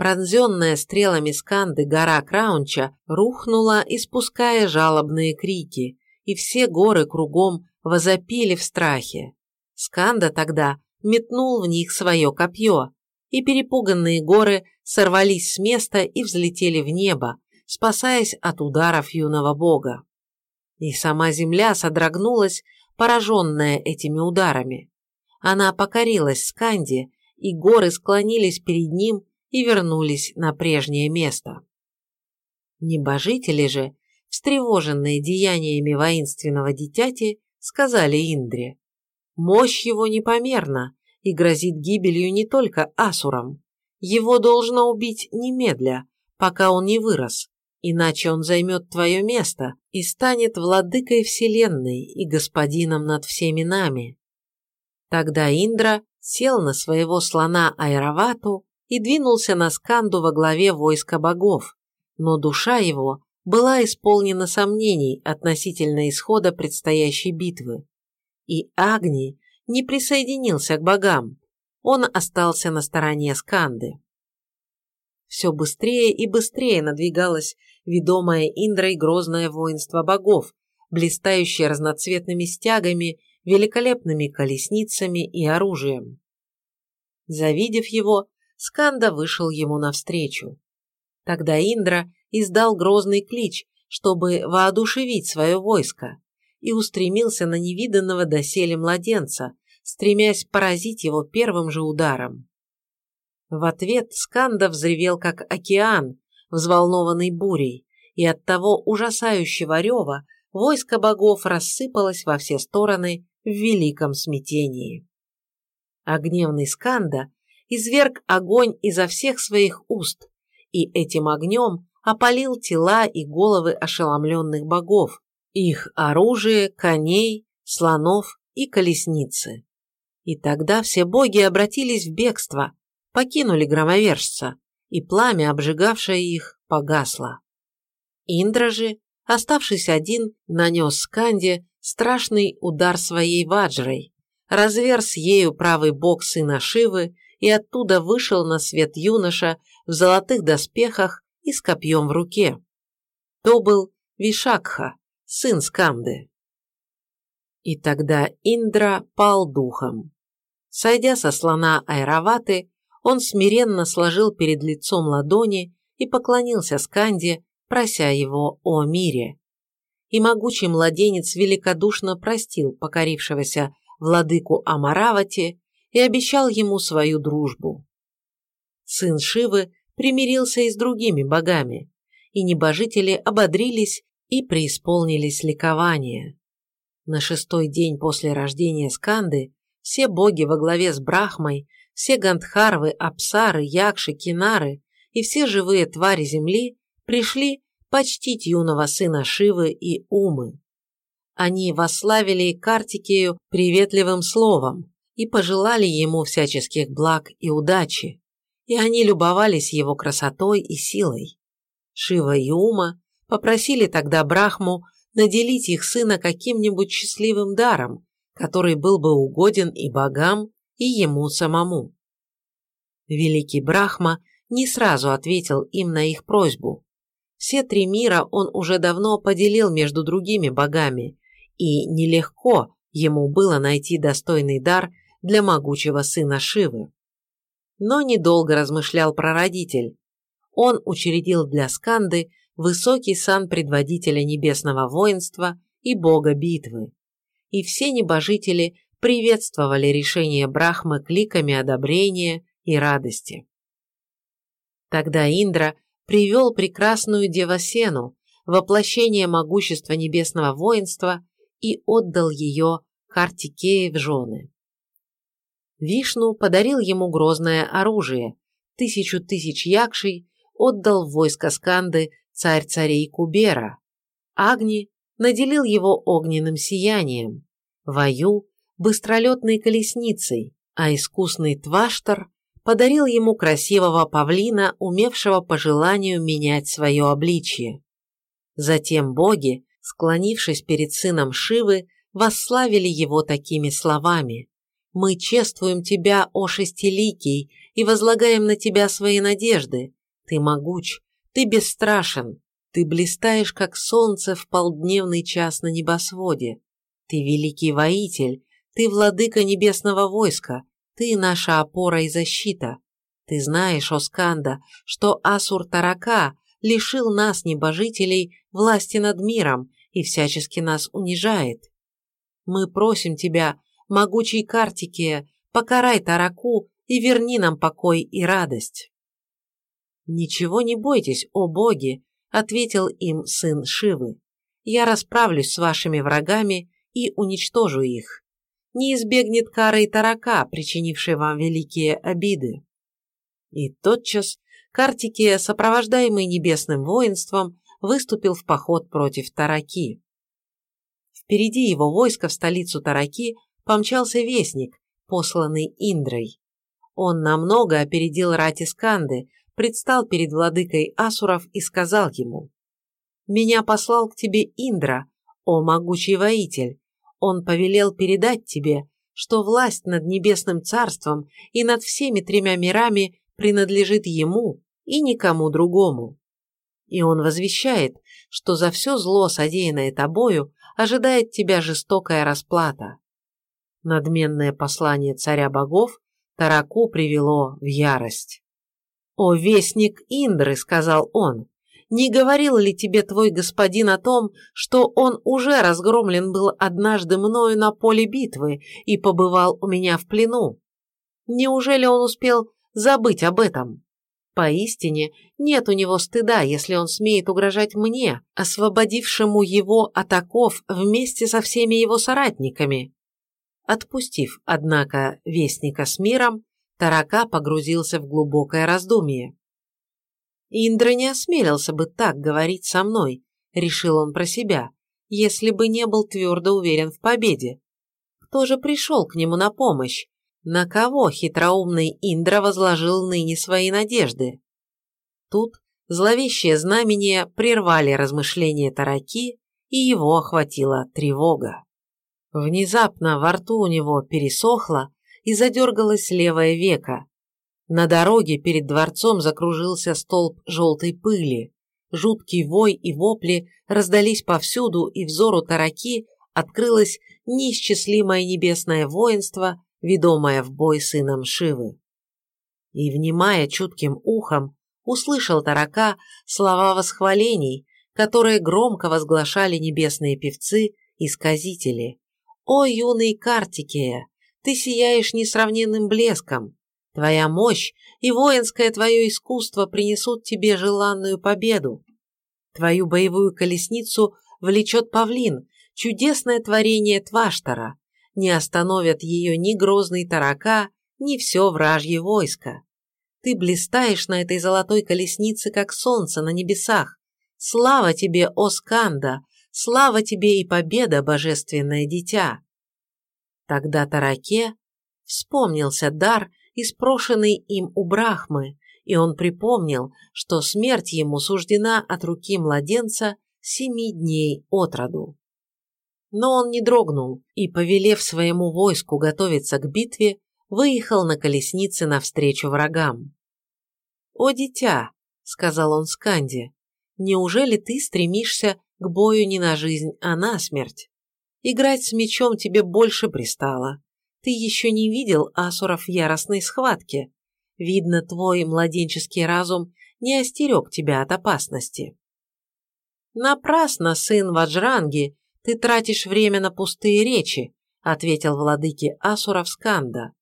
Speaker 1: Пронзенная стрелами сканды гора Краунча рухнула, испуская жалобные крики, и все горы кругом возопили в страхе. Сканда тогда метнул в них свое копье, и перепуганные горы сорвались с места и взлетели в небо, спасаясь от ударов юного бога. И сама земля содрогнулась, пораженная этими ударами. Она покорилась Сканде, и горы склонились перед ним и вернулись на прежнее место. Небожители же, встревоженные деяниями воинственного дитяти, сказали Индре, «Мощь его непомерна и грозит гибелью не только асурам. Его должно убить немедля, пока он не вырос, иначе он займет твое место и станет владыкой вселенной и господином над всеми нами». Тогда Индра сел на своего слона Айравату и двинулся на Сканду во главе войска богов, но душа его была исполнена сомнений относительно исхода предстоящей битвы. И Агни не присоединился к богам, он остался на стороне Сканды. Все быстрее и быстрее надвигалось ведомое Индрой грозное воинство богов, блистающее разноцветными стягами, великолепными колесницами и оружием. Завидев его, Сканда вышел ему навстречу. Тогда Индра издал грозный клич, чтобы воодушевить свое войско, и устремился на невиданного доселе младенца, стремясь поразить его первым же ударом. В ответ Сканда взревел как океан, взволнованный бурей, и от того ужасающего рева войско богов рассыпалось во все стороны в великом смятении. А гневный Сканда изверг огонь изо всех своих уст, и этим огнем опалил тела и головы ошеломленных богов, их оружие, коней, слонов и колесницы. И тогда все боги обратились в бегство, покинули громовержца, и пламя, обжигавшее их, погасло. Индра же, оставшись один, нанес Сканде страшный удар своей ваджрой, разверз ею правый бок сына Шивы и оттуда вышел на свет юноша в золотых доспехах и с копьем в руке. То был Вишакха, сын Скамды. И тогда Индра пал духом. Сойдя со слона Айраваты, он смиренно сложил перед лицом ладони и поклонился Сканде, прося его о мире. И могучий младенец великодушно простил покорившегося владыку Амаравати и обещал ему свою дружбу. Сын Шивы примирился и с другими богами, и небожители ободрились и преисполнились ликования. На шестой день после рождения Сканды все боги во главе с Брахмой, все гандхарвы, апсары, якши, кинары и все живые твари земли пришли почтить юного сына Шивы и Умы. Они восславили Картикею приветливым словом и пожелали ему всяческих благ и удачи, и они любовались его красотой и силой. Шива и Ума попросили тогда Брахму наделить их сына каким-нибудь счастливым даром, который был бы угоден и богам, и ему самому. Великий Брахма не сразу ответил им на их просьбу. Все три мира он уже давно поделил между другими богами, и нелегко ему было найти достойный дар для могучего сына Шивы. Но недолго размышлял прародитель. Он учредил для Сканды высокий сан предводителя небесного воинства и бога битвы. И все небожители приветствовали решение Брахмы кликами одобрения и радости. Тогда Индра привел прекрасную Девасену, воплощение могущества небесного воинства, и отдал ее Картикее в жены. Вишну подарил ему грозное оружие, тысячу тысяч якшей отдал в войско Сканды царь царей Кубера. Агни наделил его огненным сиянием, Ваю – быстролетной колесницей, а искусный Тваштар подарил ему красивого павлина, умевшего по желанию менять свое обличье. Затем боги, склонившись перед сыном Шивы, восславили его такими словами. «Мы чествуем тебя, о шестиликий, и возлагаем на тебя свои надежды. Ты могуч, ты бесстрашен, ты блистаешь, как солнце в полдневный час на небосводе. Ты великий воитель, ты владыка небесного войска, ты наша опора и защита. Ты знаешь, Осканда, что Асур Тарака лишил нас, небожителей, власти над миром и всячески нас унижает. Мы просим тебя, могучий Картикия, покарай Тараку и верни нам покой и радость. «Ничего не бойтесь, о боги!» — ответил им сын Шивы. «Я расправлюсь с вашими врагами и уничтожу их. Не избегнет кары и тарака, причинившей вам великие обиды». И тотчас Картикия, сопровождаемый небесным воинством, выступил в поход против Тараки. Впереди его войска в столицу Тараки помчался вестник, посланный Индрой. Он намного опередил рать Исканды, предстал перед владыкой Асуров и сказал ему, «Меня послал к тебе Индра, о могучий воитель. Он повелел передать тебе, что власть над небесным царством и над всеми тремя мирами принадлежит ему и никому другому. И он возвещает, что за все зло, содеянное тобою, ожидает тебя жестокая расплата. Надменное послание царя богов Тараку привело в ярость. «О, вестник Индры!» — сказал он. «Не говорил ли тебе твой господин о том, что он уже разгромлен был однажды мною на поле битвы и побывал у меня в плену? Неужели он успел забыть об этом?» Поистине, нет у него стыда, если он смеет угрожать мне, освободившему его от вместе со всеми его соратниками. Отпустив, однако, вестника с миром, Тарака погрузился в глубокое раздумье. «Индра не осмелился бы так говорить со мной», — решил он про себя, если бы не был твердо уверен в победе. Кто же пришел к нему на помощь? На кого хитроумный Индра возложил ныне свои надежды? Тут зловещее знамение прервали размышления Тараки, и его охватила тревога. Внезапно во рту у него пересохло и задергалось левое веко. На дороге перед дворцом закружился столб желтой пыли. Жуткий вой и вопли раздались повсюду, и взору Тараки открылось неисчислимое небесное воинство, ведомое в бой сыном Шивы. И, внимая чутким ухом, услышал Тарака слова восхвалений, которые громко возглашали небесные певцы и сказители. «О, юный Картикея! Ты сияешь несравненным блеском! Твоя мощь и воинское твое искусство принесут тебе желанную победу. Твою боевую колесницу влечет павлин, чудесное творение Тваштара. Не остановят ее ни грозный тарака, ни все вражье войско. Ты блистаешь на этой золотой колеснице, как солнце на небесах. Слава тебе, о Сканда! Слава тебе и победа, божественное дитя!» Тогда Тараке вспомнился дар, испрошенный им у Брахмы, и он припомнил, что смерть ему суждена от руки младенца семи дней от роду. Но он не дрогнул и, повелев своему войску готовиться к битве, выехал на колеснице навстречу врагам. «О, дитя!» — сказал он Сканде, — «неужели ты стремишься к бою не на жизнь, а на смерть?» Играть с мечом тебе больше пристало. Ты еще не видел асуров яростной схватке. Видно, твой младенческий разум не остерег тебя от опасности. Напрасно, сын Ваджранги, ты тратишь время на пустые речи, ответил владыке асуров Сканда.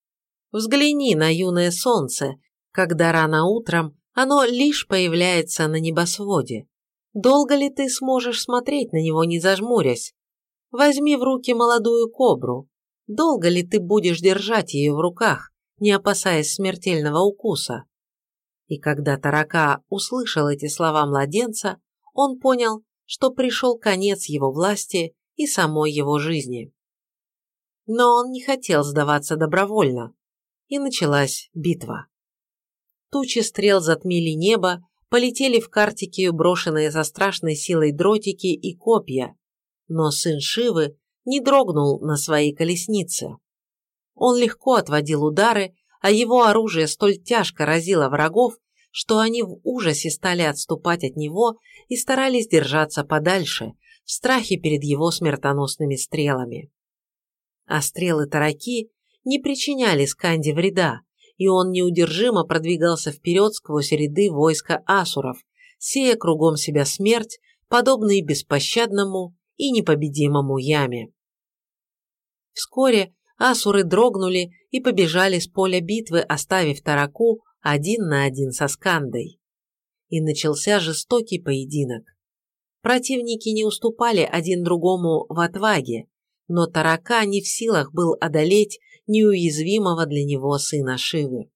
Speaker 1: Взгляни на юное солнце, когда рано утром оно лишь появляется на небосводе. Долго ли ты сможешь смотреть на него, не зажмурясь? Возьми в руки молодую кобру. Долго ли ты будешь держать ее в руках, не опасаясь смертельного укуса?» И когда Тарака услышал эти слова младенца, он понял, что пришел конец его власти и самой его жизни. Но он не хотел сдаваться добровольно, и началась битва. Тучи стрел затмили небо, полетели в Картикию брошенные со страшной силой дротики и копья, но сын Шивы не дрогнул на своей колеснице. Он легко отводил удары, а его оружие столь тяжко разило врагов, что они в ужасе стали отступать от него и старались держаться подальше, в страхе перед его смертоносными стрелами. А стрелы тараки не причиняли Сканди вреда, и он неудержимо продвигался вперед сквозь ряды войска асуров, сея кругом себя смерть, подобной беспощадному и непобедимому яме. Вскоре асуры дрогнули и побежали с поля битвы, оставив Тараку один на один со Скандой. И начался жестокий поединок. Противники не уступали один другому в отваге, но Тарака не в силах был одолеть неуязвимого для него сына Шивы.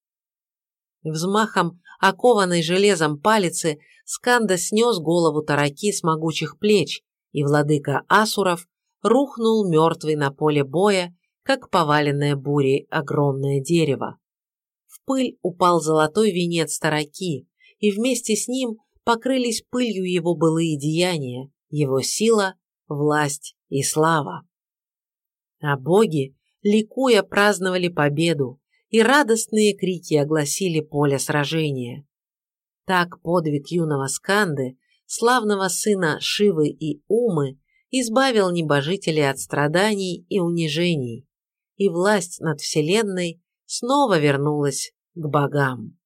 Speaker 1: Взмахом окованной железом палицы Сканда снес голову Тараки с могучих плеч, и владыка Асуров рухнул мертвый на поле боя, как поваленное бурей огромное дерево. В пыль упал золотой венец Тараки, и вместе с ним покрылись пылью его былые деяния, его сила, власть и слава. А боги, ликуя, праздновали победу, и радостные крики огласили поле сражения. Так подвиг юного Сканды, славного сына Шивы и Умы, избавил небожителей от страданий и унижений, и власть над Вселенной снова вернулась к богам.